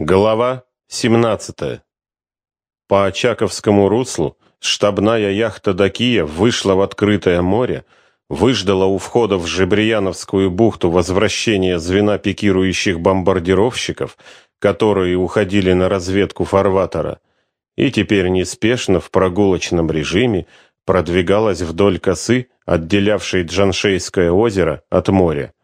Глава 17. По Очаковскому руслу штабная яхта «Дакия» вышла в открытое море, выждала у входа в Жебрияновскую бухту возвращения звена пикирующих бомбардировщиков, которые уходили на разведку фарватера, и теперь неспешно в прогулочном режиме продвигалась вдоль косы, отделявшей Джаншейское озеро от моря.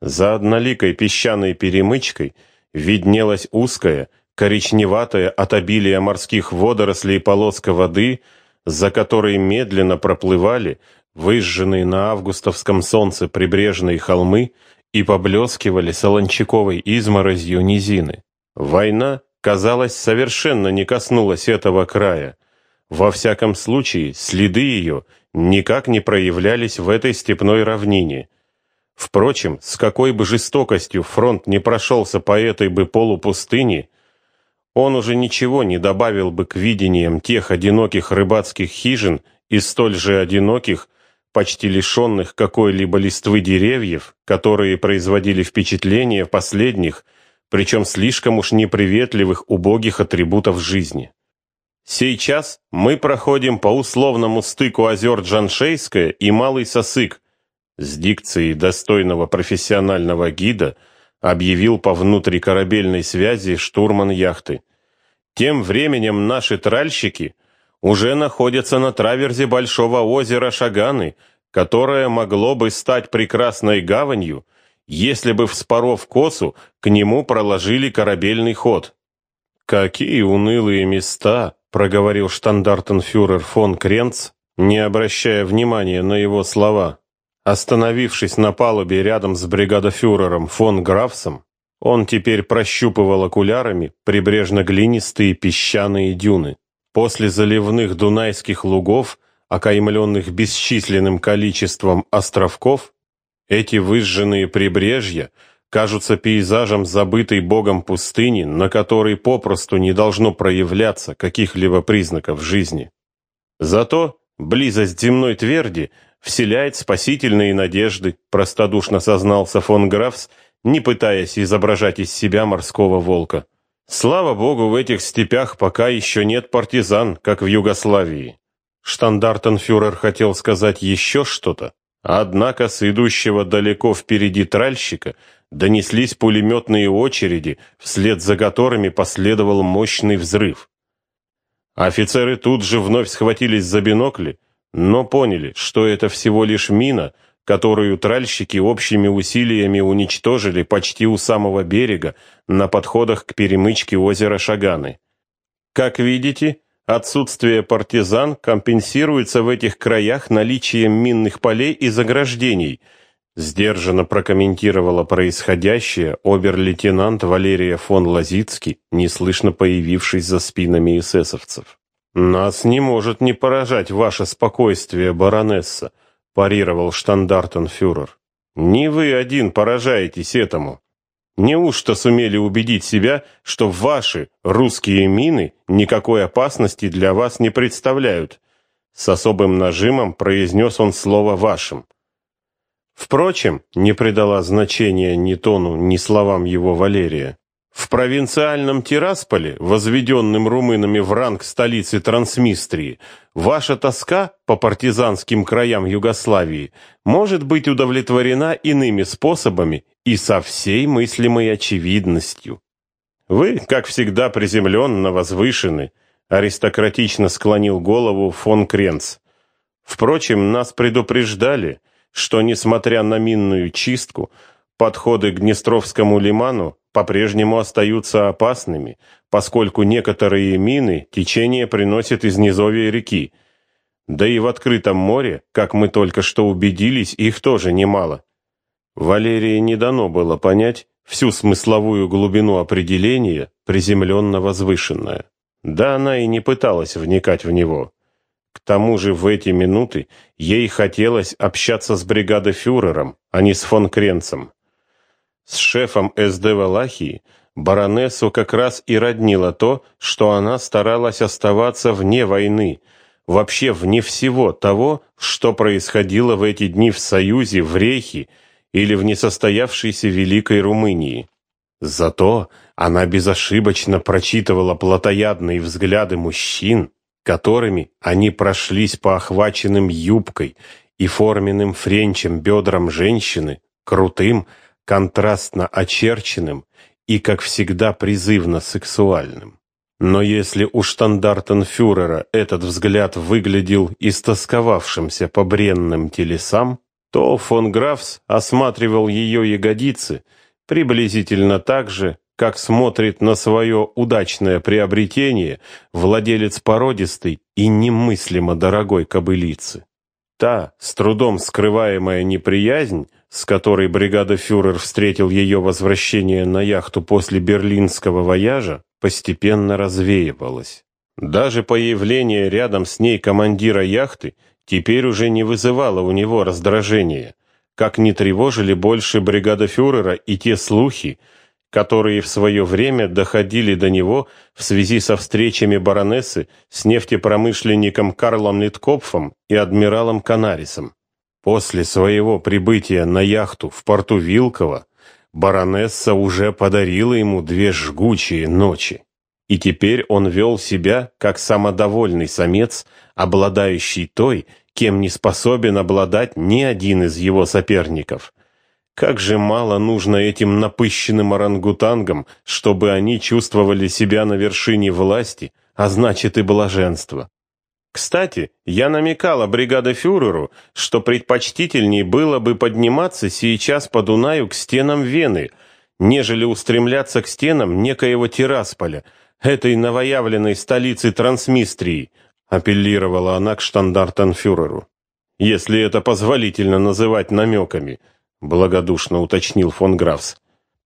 За одноликой песчаной перемычкой – виднелась узкая, коричневатая от обилия морских водорослей полоска воды, за которой медленно проплывали выжженные на августовском солнце прибрежные холмы и поблескивали солончаковой изморозью низины. Война, казалось, совершенно не коснулась этого края. Во всяком случае, следы ее никак не проявлялись в этой степной равнине – Впрочем, с какой бы жестокостью фронт не прошелся по этой бы полупустыне, он уже ничего не добавил бы к видениям тех одиноких рыбацких хижин и столь же одиноких, почти лишенных какой-либо листвы деревьев, которые производили впечатление последних, причем слишком уж неприветливых убогих атрибутов жизни. Сейчас мы проходим по условному стыку озер Джаншейское и Малый Сосык, с дикцией достойного профессионального гида объявил по внутрикорабельной связи штурман яхты. Тем временем наши тральщики уже находятся на траверзе большого озера Шаганы, которое могло бы стать прекрасной гаванью, если бы, вспоров косу, к нему проложили корабельный ход. «Какие унылые места!» — проговорил штандартенфюрер фон Кренц, не обращая внимания на его слова. Остановившись на палубе рядом с бригадофюрером фон Графсом, он теперь прощупывал окулярами прибрежно-глинистые песчаные дюны. После заливных дунайских лугов, окаймленных бесчисленным количеством островков, эти выжженные прибрежья кажутся пейзажем забытой богом пустыни, на которой попросту не должно проявляться каких-либо признаков жизни. Зато близость земной тверди вселяет спасительные надежды, простодушно сознался фон Графс, не пытаясь изображать из себя морского волка. Слава богу, в этих степях пока еще нет партизан, как в Югославии. Штандартенфюрер хотел сказать еще что-то, однако с идущего далеко впереди тральщика донеслись пулеметные очереди, вслед за которыми последовал мощный взрыв. Офицеры тут же вновь схватились за бинокли, но поняли, что это всего лишь мина, которую тральщики общими усилиями уничтожили почти у самого берега на подходах к перемычке озера Шаганы. Как видите, отсутствие партизан компенсируется в этих краях наличием минных полей и заграждений, сдержанно прокомментировала происходящее обер-лейтенант Валерия фон Лазицкий, неслышно появившись за спинами эсэсовцев. Нас не может не поражать ваше спокойствие, баронесса, парировал штандартенфюрер. Не вы один поражаетесь этому. Неужто сумели убедить себя, что ваши русские мины никакой опасности для вас не представляют? С особым нажимом произнес он слово вашим. Впрочем, не придала значения ни тону, ни словам его Валерия. В провинциальном Тирасполе, возведенном румынами в ранг столицы Трансмистрии, ваша тоска по партизанским краям Югославии может быть удовлетворена иными способами и со всей мыслимой очевидностью. Вы, как всегда, приземленно возвышены, аристократично склонил голову фон Кренц. Впрочем, нас предупреждали, что, несмотря на минную чистку, подходы к Днестровскому лиману по-прежнему остаются опасными, поскольку некоторые мины течение приносит из низовья реки. Да и в открытом море, как мы только что убедились, их тоже немало. Валерии не дано было понять всю смысловую глубину определения приземленно-возвышенное. Да она и не пыталась вникать в него. К тому же в эти минуты ей хотелось общаться с бригадофюрером, а не с фон Кренцем. С шефом СД Валахии баронессу как раз и роднило то, что она старалась оставаться вне войны, вообще вне всего того, что происходило в эти дни в Союзе, в Рейхе или в несостоявшейся Великой Румынии. Зато она безошибочно прочитывала плотоядные взгляды мужчин, которыми они прошлись по охваченным юбкой и форменным френчем бедрам женщины, крутым, контрастно очерченным и, как всегда, призывно сексуальным. Но если у штандартенфюрера этот взгляд выглядел истосковавшимся по бренным телесам, то фон Графс осматривал ее ягодицы приблизительно так же, как смотрит на свое удачное приобретение владелец породистой и немыслимо дорогой кобылицы. Та, с трудом скрываемая неприязнь, с которой бригада-фюрер встретил ее возвращение на яхту после берлинского вояжа, постепенно развеивалась. Даже появление рядом с ней командира яхты теперь уже не вызывало у него раздражения, как не тревожили больше бригада-фюрера и те слухи, которые в свое время доходили до него в связи со встречами баронессы с нефтепромышленником Карлом Литкопфом и адмиралом Канарисом. После своего прибытия на яхту в порту Вилково баронесса уже подарила ему две жгучие ночи. И теперь он вел себя как самодовольный самец, обладающий той, кем не способен обладать ни один из его соперников. Как же мало нужно этим напыщенным орангутангам, чтобы они чувствовали себя на вершине власти, а значит и блаженства. Кстати, я намекала бригадофюреру, что предпочтительней было бы подниматься сейчас по Дунаю к стенам Вены, нежели устремляться к стенам некоего Тирасполя, этой новоявленной столицы Трансмистрии, апеллировала она к штандартенфюреру. Если это позволительно называть намеками, благодушно уточнил фон Графс.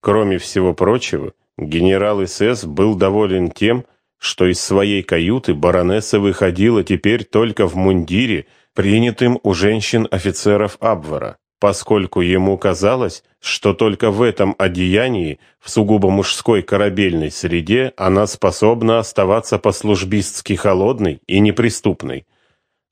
Кроме всего прочего, генерал СС был доволен тем, что из своей каюты баронесса выходила теперь только в мундире, принятым у женщин-офицеров Абвара, поскольку ему казалось, что только в этом одеянии, в сугубо мужской корабельной среде, она способна оставаться по-службистски холодной и неприступной.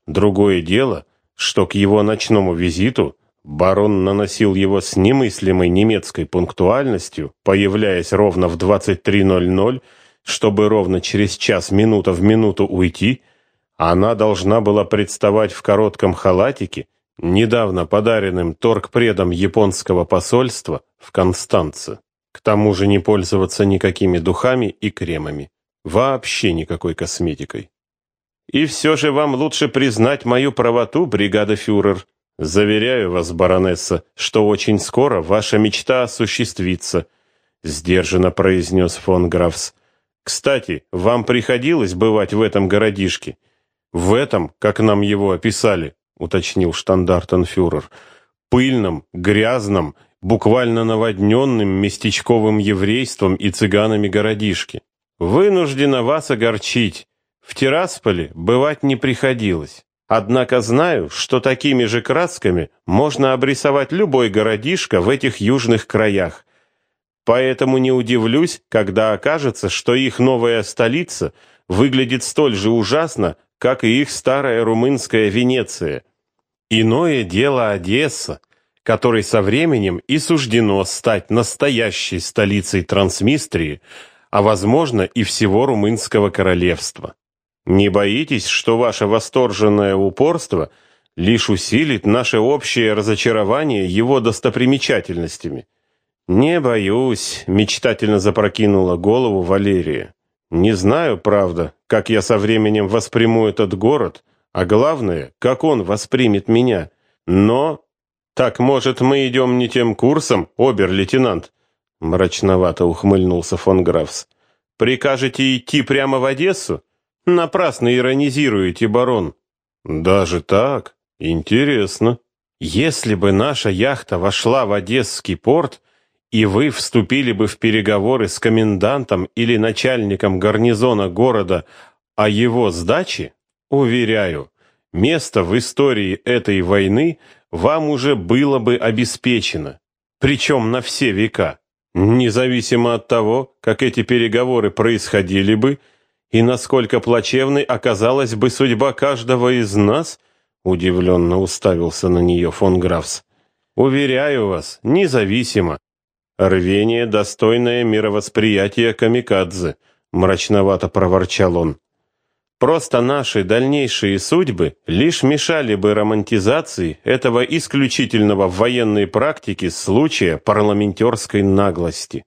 Другое дело, что к его ночному визиту барон наносил его с немыслимой немецкой пунктуальностью, появляясь ровно в 23:00 чтобы ровно через час минута в минуту уйти, она должна была представать в коротком халатике, недавно подаренным торгпредом японского посольства в Констанце. К тому же не пользоваться никакими духами и кремами, вообще никакой косметикой. И все же вам лучше признать мою правоту, бригада фюрер. Заверяю вас, баронесса, что очень скоро ваша мечта осуществится, сдержанно произнес фон Графс. Кстати, вам приходилось бывать в этом городишке? В этом, как нам его описали, уточнил штандартенфюрер, пыльном, грязном, буквально наводненным местечковым еврейством и цыганами городишке. Вынуждена вас огорчить. В Тирасполе бывать не приходилось. Однако знаю, что такими же красками можно обрисовать любой городишко в этих южных краях, Поэтому не удивлюсь, когда окажется, что их новая столица выглядит столь же ужасно, как и их старая румынская Венеция. Иное дело Одесса, которой со временем и суждено стать настоящей столицей Трансмистрии, а возможно и всего румынского королевства. Не боитесь, что ваше восторженное упорство лишь усилит наше общее разочарование его достопримечательностями? «Не боюсь», — мечтательно запрокинула голову Валерия. «Не знаю, правда, как я со временем восприму этот город, а главное, как он воспримет меня. Но...» «Так, может, мы идем не тем курсом, обер-лейтенант?» Мрачновато ухмыльнулся фон Графс. «Прикажете идти прямо в Одессу? Напрасно иронизируете, барон». «Даже так? Интересно. Если бы наша яхта вошла в Одесский порт, и вы вступили бы в переговоры с комендантом или начальником гарнизона города о его сдаче, уверяю, место в истории этой войны вам уже было бы обеспечено, причем на все века, независимо от того, как эти переговоры происходили бы и насколько плачевной оказалась бы судьба каждого из нас, удивленно уставился на нее фон Графс. Уверяю вас, независимо Рвение, достойное мировосприятия камикадзе, мрачновато проворчал он. Просто наши дальнейшие судьбы лишь мешали бы романтизации этого исключительного в военной практике случая парламентерской наглости.